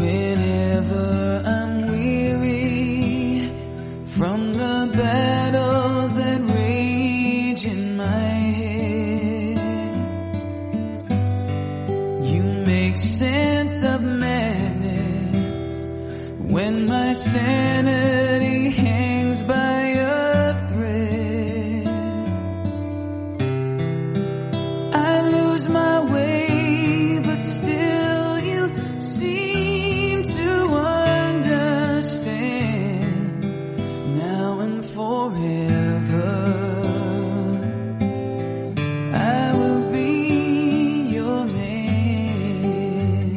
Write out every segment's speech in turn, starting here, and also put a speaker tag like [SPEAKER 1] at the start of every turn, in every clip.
[SPEAKER 1] Whenever I'm weary from the battles that rage in my head, you make sense of madness when my sanity forever. I will be your man.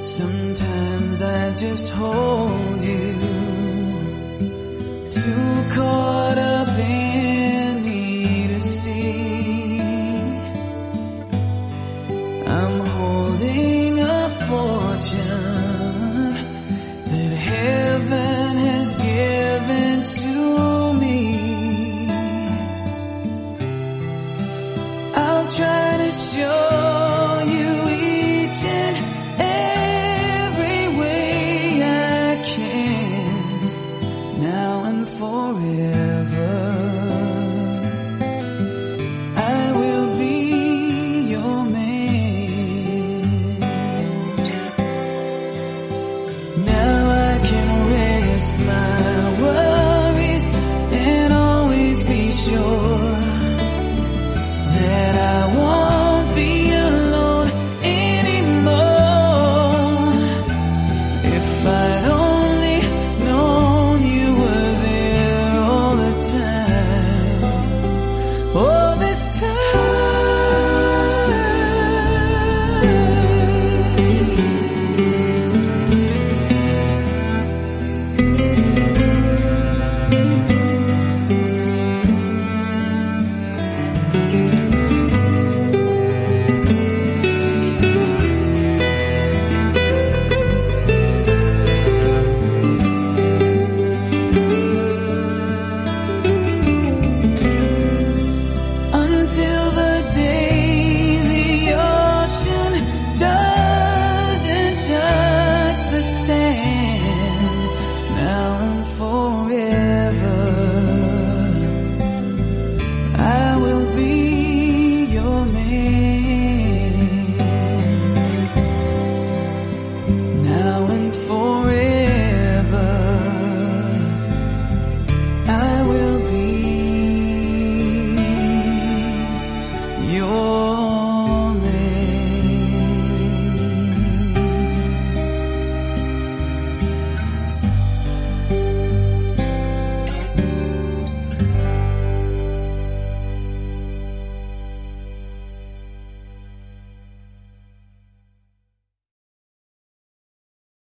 [SPEAKER 1] Sometimes I just hold you too caught up in me to see. I'm holding a fortune that heaven has given to me. I'll try to show